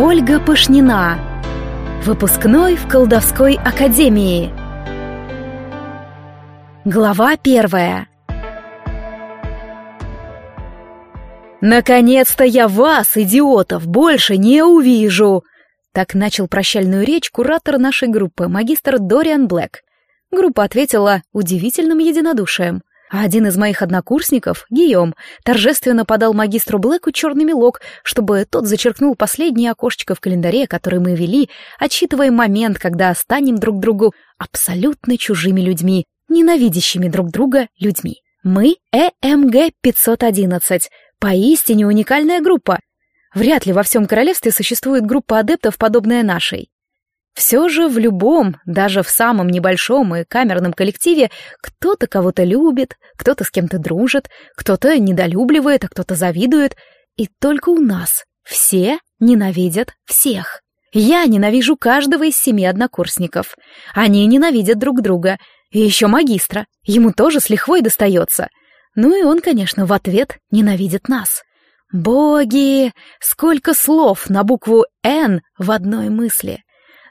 Ольга Пышнина. Выпускной в колдовской академии. Глава первая. «Наконец-то я вас, идиотов, больше не увижу!» Так начал прощальную речь куратор нашей группы, магистр Дориан Блэк. Группа ответила удивительным единодушием. А один из моих однокурсников, Гийом, торжественно подал магистру Блэку черный мелок, чтобы тот зачеркнул последнее окошечко в календаре, который мы вели, отсчитывая момент, когда станем друг другу абсолютно чужими людьми, ненавидящими друг друга людьми. Мы ЭМГ-511, поистине уникальная группа. Вряд ли во всем королевстве существует группа адептов, подобная нашей. Все же в любом, даже в самом небольшом и камерном коллективе кто-то кого-то любит, кто-то с кем-то дружит, кто-то недолюбливает, а кто-то завидует. И только у нас все ненавидят всех. Я ненавижу каждого из семи однокурсников. Они ненавидят друг друга. И еще магистра. Ему тоже с лихвой достается. Ну и он, конечно, в ответ ненавидит нас. Боги! Сколько слов на букву «Н» в одной мысли.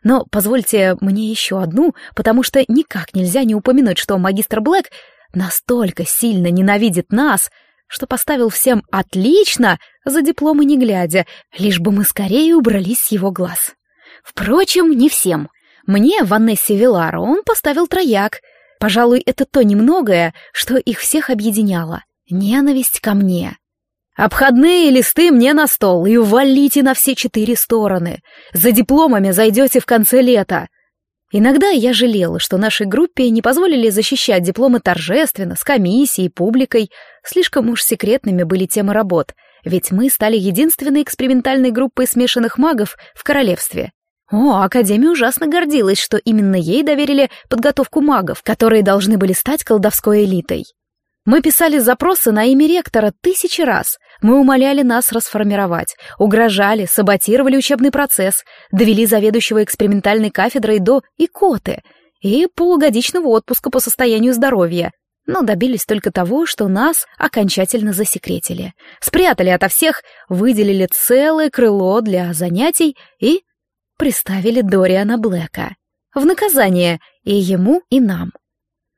Но позвольте мне еще одну, потому что никак нельзя не упомянуть, что магистр Блэк настолько сильно ненавидит нас, что поставил всем «отлично» за дипломы не глядя, лишь бы мы скорее убрались с его глаз. Впрочем, не всем. Мне, Ванессе Виларо, он поставил трояк. Пожалуй, это то немногое, что их всех объединяло. Ненависть ко мне. Обходные листы мне на стол и валите на все четыре стороны. За дипломами зайдете в конце лета. Иногда я жалела, что нашей группе не позволили защищать дипломы торжественно, с комиссией, публикой. Слишком уж секретными были темы работ, ведь мы стали единственной экспериментальной группой смешанных магов в королевстве. О, Академия ужасно гордилась, что именно ей доверили подготовку магов, которые должны были стать колдовской элитой. Мы писали запросы на имя ректора тысячи раз. Мы умоляли нас расформировать, угрожали, саботировали учебный процесс, довели заведующего экспериментальной кафедрой до икоты и полугодичного отпуска по состоянию здоровья. Но добились только того, что нас окончательно засекретили. Спрятали ото всех, выделили целое крыло для занятий и приставили Дориана Блэка. В наказание и ему, и нам.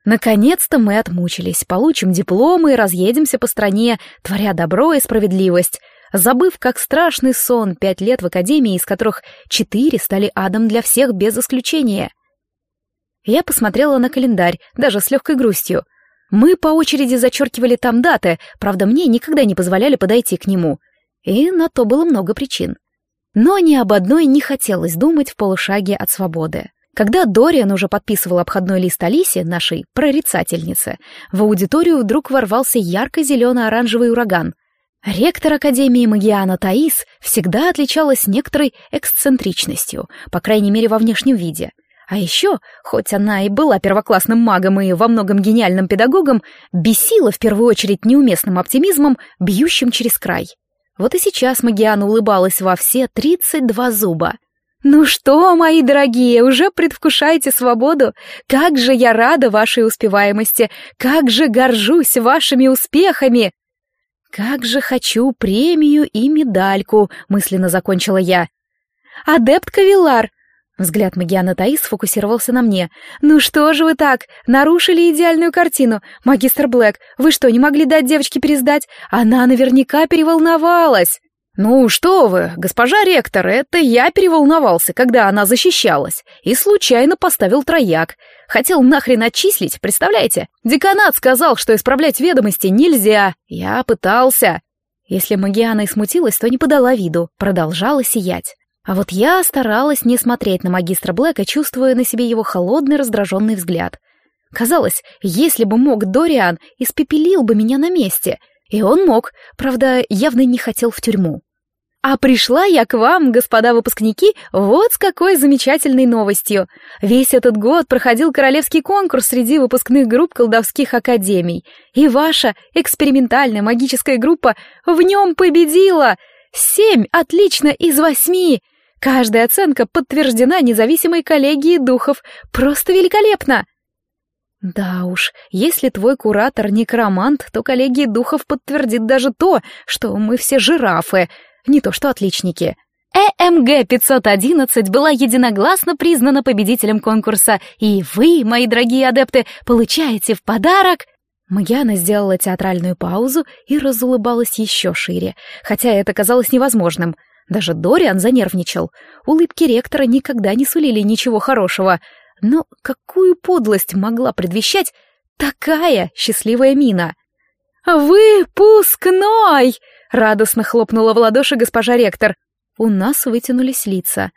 Наконец-то мы отмучились, получим дипломы и разъедемся по стране, творя добро и справедливость, забыв, как страшный сон пять лет в академии, из которых четыре стали адом для всех без исключения. Я посмотрела на календарь, даже с легкой грустью. Мы по очереди зачеркивали там даты, правда, мне никогда не позволяли подойти к нему. И на то было много причин. Но ни об одной не хотелось думать в полушаге от свободы. Когда Дориан уже подписывал обходной лист Алисе, нашей прорицательнице, в аудиторию вдруг ворвался ярко-зелено-оранжевый ураган. Ректор Академии Магиана Таис всегда отличалась некоторой эксцентричностью, по крайней мере во внешнем виде. А еще, хоть она и была первоклассным магом и во многом гениальным педагогом, бесила в первую очередь неуместным оптимизмом, бьющим через край. Вот и сейчас Магиана улыбалась во все тридцать два зуба — «Ну что, мои дорогие, уже предвкушаете свободу? Как же я рада вашей успеваемости! Как же горжусь вашими успехами!» «Как же хочу премию и медальку!» — мысленно закончила я. «Адепт Кавилар!» Взгляд Магиана Таис сфокусировался на мне. «Ну что же вы так? Нарушили идеальную картину. Магистр Блэк, вы что, не могли дать девочке пересдать? Она наверняка переволновалась!» «Ну что вы, госпожа ректор, это я переволновался, когда она защищалась, и случайно поставил трояк. Хотел нахрен отчислить, представляете? Деканат сказал, что исправлять ведомости нельзя. Я пытался». Если Магиана и смутилась, то не подала виду, продолжала сиять. А вот я старалась не смотреть на магистра Блэка, чувствуя на себе его холодный раздраженный взгляд. Казалось, если бы мог Дориан, испепелил бы меня на месте — и он мог, правда, явно не хотел в тюрьму. А пришла я к вам, господа выпускники, вот с какой замечательной новостью. Весь этот год проходил королевский конкурс среди выпускных групп колдовских академий, и ваша экспериментальная магическая группа в нем победила. Семь отлично из восьми. Каждая оценка подтверждена независимой коллегией духов. Просто великолепно. Да уж, если твой куратор некромант, то коллегия духов подтвердит даже то, что мы все жирафы, не то что отличники. ЭМГ-511 была единогласно признана победителем конкурса, и вы, мои дорогие адепты, получаете в подарок... Магиана сделала театральную паузу и разулыбалась еще шире, хотя это казалось невозможным. Даже Дориан занервничал. Улыбки ректора никогда не сулили ничего хорошего. Но какую подлость могла предвещать такая счастливая мина? «Выпускной!» — радостно хлопнула в ладоши госпожа ректор. У нас вытянулись лица.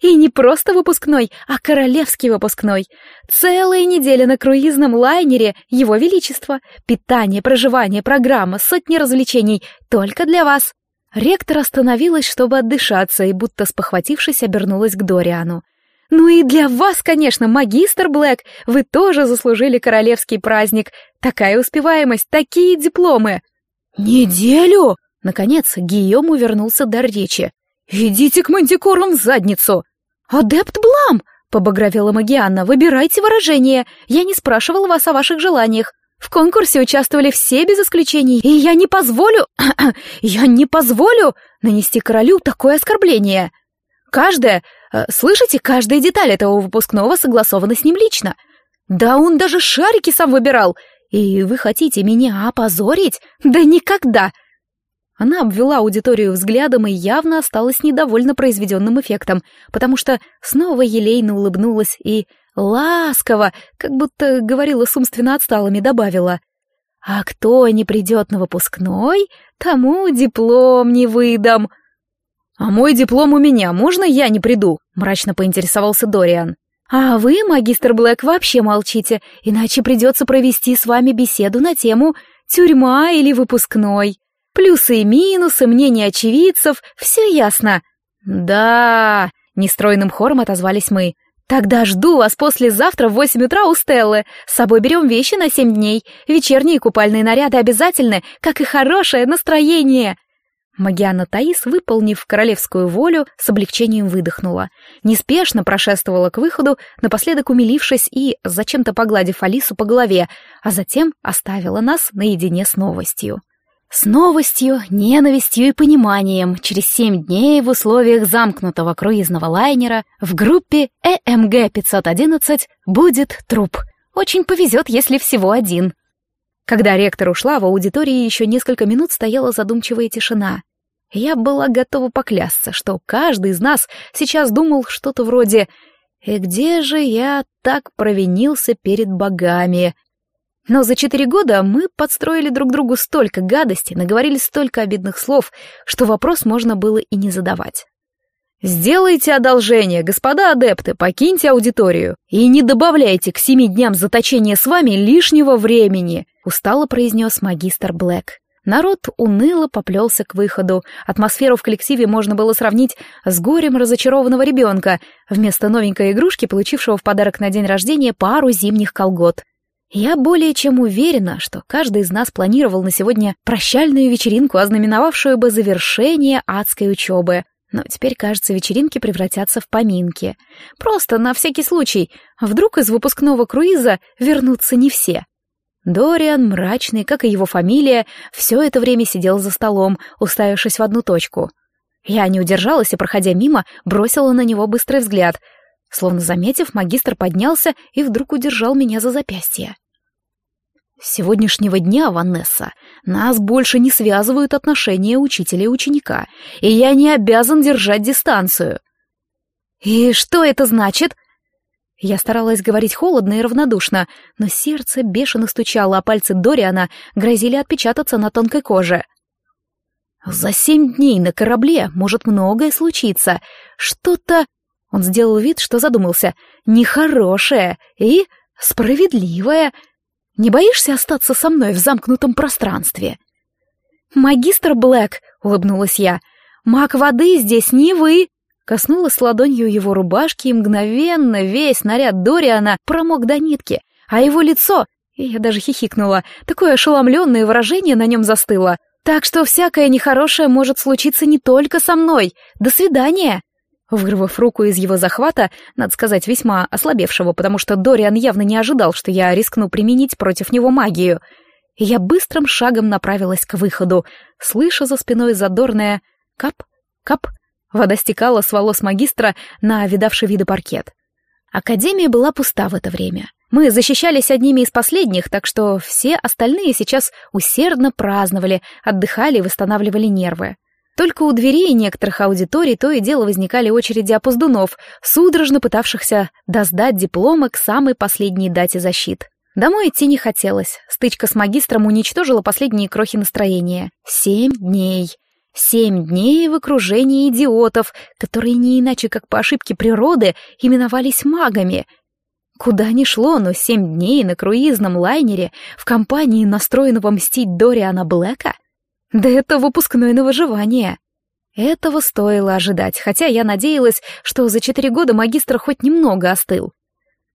И не просто выпускной, а королевский выпускной. Целая неделя на круизном лайнере Его Величества. Питание, проживание, программа, сотни развлечений. Только для вас. Ректор остановилась, чтобы отдышаться, и будто спохватившись, обернулась к Дориану. «Ну и для вас, конечно, магистр Блэк, вы тоже заслужили королевский праздник. Такая успеваемость, такие дипломы!» «Неделю?» Наконец, Гийом увернулся до речи. «Идите к мантикорам в задницу!» «Адепт Блам!» — побагровела Магианна. «Выбирайте выражение. Я не спрашивала вас о ваших желаниях. В конкурсе участвовали все без исключений, и я не позволю... я не позволю нанести королю такое оскорбление. Каждая... Э, слышите, каждая деталь этого выпускного согласована с ним лично. Да он даже шарики сам выбирал. И вы хотите меня опозорить? Да никогда!» Она обвела аудиторию взглядом и явно осталась недовольна произведенным эффектом, потому что снова елейно улыбнулась и ласково, как будто говорила с умственно отсталыми, добавила. «А кто не придет на выпускной, тому диплом не выдам». «А мой диплом у меня, можно я не приду?» — мрачно поинтересовался Дориан. «А вы, магистр Блэк, вообще молчите, иначе придется провести с вами беседу на тему «Тюрьма или выпускной». Плюсы и минусы, мнения очевидцев, все ясно. Да, нестройным хором отозвались мы. Тогда жду вас послезавтра в восемь утра у Стеллы. С собой берем вещи на семь дней. Вечерние купальные наряды обязательны, как и хорошее настроение. Магиана Таис, выполнив королевскую волю, с облегчением выдохнула. Неспешно прошествовала к выходу, напоследок умилившись и зачем-то погладив Алису по голове, а затем оставила нас наедине с новостью. С новостью, ненавистью и пониманием через семь дней в условиях замкнутого круизного лайнера в группе ЭМГ-511 будет труп. Очень повезет, если всего один. Когда ректор ушла, в аудитории еще несколько минут стояла задумчивая тишина. Я была готова поклясться, что каждый из нас сейчас думал что-то вроде «И где же я так провинился перед богами?» Но за четыре года мы подстроили друг другу столько гадостей, наговорили столько обидных слов, что вопрос можно было и не задавать. «Сделайте одолжение, господа адепты, покиньте аудиторию и не добавляйте к семи дням заточения с вами лишнего времени», устало произнес магистр Блэк. Народ уныло поплелся к выходу. Атмосферу в коллективе можно было сравнить с горем разочарованного ребенка, вместо новенькой игрушки, получившего в подарок на день рождения пару зимних колгот. Я более чем уверена, что каждый из нас планировал на сегодня прощальную вечеринку, ознаменовавшую бы завершение адской учебы. Но теперь, кажется, вечеринки превратятся в поминки. Просто на всякий случай, вдруг из выпускного круиза вернутся не все. Дориан, мрачный, как и его фамилия, все это время сидел за столом, уставившись в одну точку. Я не удержалась и, проходя мимо, бросила на него быстрый взгляд. Словно заметив, магистр поднялся и вдруг удержал меня за запястье. С сегодняшнего дня, Ванесса, нас больше не связывают отношения учителя и ученика, и я не обязан держать дистанцию. И что это значит? Я старалась говорить холодно и равнодушно, но сердце бешено стучало, а пальцы Дориана грозили отпечататься на тонкой коже. За семь дней на корабле может многое случиться. Что-то... Он сделал вид, что задумался. Нехорошее и справедливое — не боишься остаться со мной в замкнутом пространстве?» «Магистр Блэк», — улыбнулась я, — «маг воды здесь не вы». Коснулась ладонью его рубашки, и мгновенно весь наряд Дориана промок до нитки, а его лицо, я даже хихикнула, такое ошеломленное выражение на нем застыло. «Так что всякое нехорошее может случиться не только со мной. До свидания!» Вырвав руку из его захвата, надо сказать, весьма ослабевшего, потому что Дориан явно не ожидал, что я рискну применить против него магию, я быстрым шагом направилась к выходу, слыша за спиной задорное «кап, кап». Вода стекала с волос магистра на видавший виды паркет. Академия была пуста в это время. Мы защищались одними из последних, так что все остальные сейчас усердно праздновали, отдыхали и восстанавливали нервы. Только у дверей некоторых аудиторий то и дело возникали очереди опоздунов, судорожно пытавшихся доздать дипломы к самой последней дате защит. Домой идти не хотелось. Стычка с магистром уничтожила последние крохи настроения. Семь дней. Семь дней в окружении идиотов, которые не иначе как по ошибке природы именовались магами. Куда ни шло, но семь дней на круизном лайнере в компании настроенного мстить Дориана Блэка? Да это выпускное на выживание. Этого стоило ожидать, хотя я надеялась, что за четыре года магистр хоть немного остыл.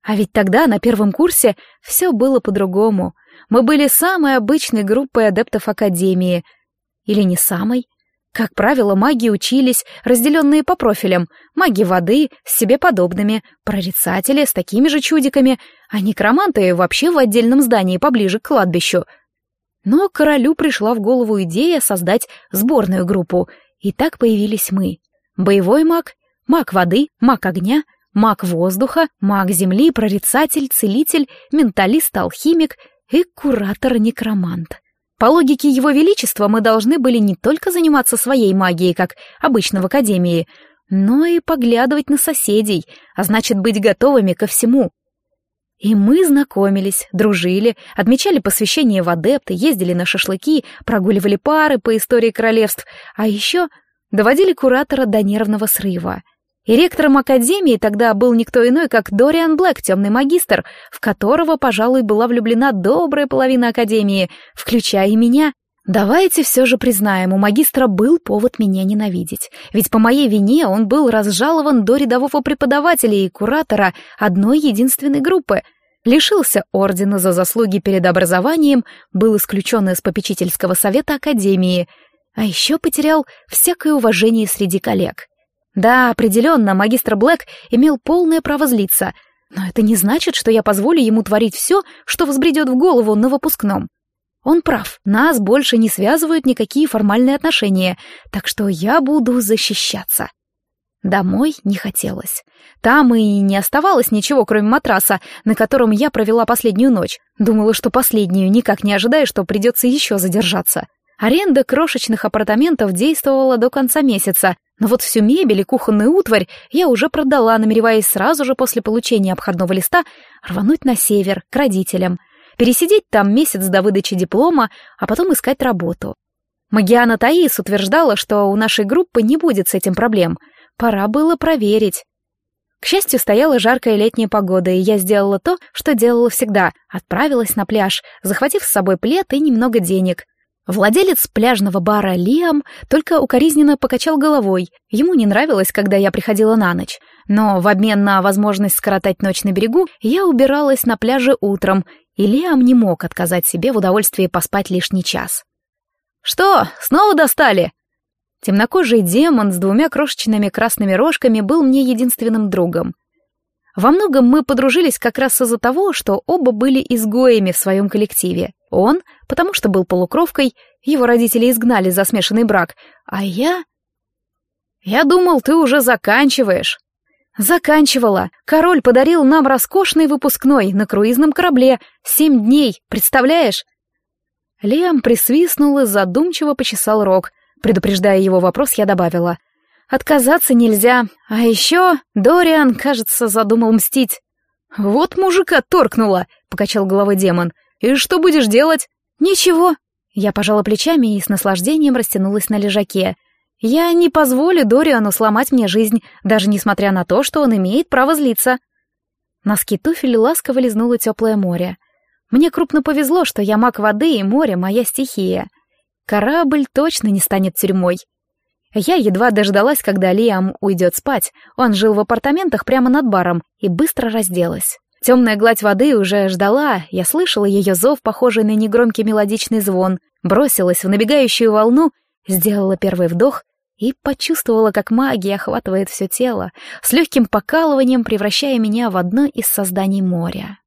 А ведь тогда, на первом курсе, все было по-другому. Мы были самой обычной группой адептов Академии. Или не самой? Как правило, маги учились, разделенные по профилям. Маги воды с себе подобными, прорицатели с такими же чудиками, а некроманты вообще в отдельном здании поближе к кладбищу. Но королю пришла в голову идея создать сборную группу, и так появились мы. Боевой маг, маг воды, маг огня, маг воздуха, маг земли, прорицатель, целитель, менталист, алхимик и куратор-некромант. По логике его величества мы должны были не только заниматься своей магией, как обычно в академии, но и поглядывать на соседей, а значит быть готовыми ко всему. И мы знакомились, дружили, отмечали посвящение в адепты, ездили на шашлыки, прогуливали пары по истории королевств, а еще доводили куратора до нервного срыва — и ректором Академии тогда был никто иной, как Дориан Блэк, темный магистр, в которого, пожалуй, была влюблена добрая половина Академии, включая и меня. Давайте все же признаем, у магистра был повод меня ненавидеть, ведь по моей вине он был разжалован до рядового преподавателя и куратора одной единственной группы, лишился ордена за заслуги перед образованием, был исключен из попечительского совета Академии, а еще потерял всякое уважение среди коллег. Да, определенно, магистр Блэк имел полное право злиться, но это не значит, что я позволю ему творить все, что взбредет в голову на выпускном. Он прав, нас больше не связывают никакие формальные отношения, так что я буду защищаться. Домой не хотелось. Там и не оставалось ничего, кроме матраса, на котором я провела последнюю ночь. Думала, что последнюю, никак не ожидая, что придется еще задержаться. Аренда крошечных апартаментов действовала до конца месяца, но вот всю мебель и кухонную утварь я уже продала, намереваясь сразу же после получения обходного листа рвануть на север, к родителям, пересидеть там месяц до выдачи диплома, а потом искать работу. Магиана Таис утверждала, что у нашей группы не будет с этим проблем. Пора было проверить. К счастью, стояла жаркая летняя погода, и я сделала то, что делала всегда. Отправилась на пляж, захватив с собой плед и немного денег — Владелец пляжного бара Лиам только укоризненно покачал головой. Ему не нравилось, когда я приходила на ночь. Но в обмен на возможность скоротать ночь на берегу, я убиралась на пляже утром, и Лиам не мог отказать себе в удовольствии поспать лишний час. «Что, снова достали?» Темнокожий демон с двумя крошечными красными рожками был мне единственным другом. Во многом мы подружились как раз из-за того, что оба были изгоями в своем коллективе. Он, потому что был полукровкой, его родители изгнали за смешанный брак, а я... Я думал, ты уже заканчиваешь. Заканчивала. Король подарил нам роскошный выпускной на круизном корабле. Семь дней, представляешь? Лиам присвистнул и задумчиво почесал рог. Предупреждая его вопрос, я добавила. Отказаться нельзя. А еще Дориан, кажется, задумал мстить. «Вот мужика торкнула», — покачал головой демон. «И что будешь делать?» «Ничего». Я пожала плечами и с наслаждением растянулась на лежаке. «Я не позволю Дориану сломать мне жизнь, даже несмотря на то, что он имеет право злиться». Носки туфель ласково лизнуло теплое море. Мне крупно повезло, что я маг воды и море — моя стихия. Корабль точно не станет тюрьмой. Я едва дождалась, когда Лиам уйдет спать. Он жил в апартаментах прямо над баром и быстро разделась. Темная гладь воды уже ждала, я слышала ее зов, похожий на негромкий мелодичный звон, бросилась в набегающую волну, сделала первый вдох и почувствовала, как магия охватывает все тело, с легким покалыванием превращая меня в одно из созданий моря.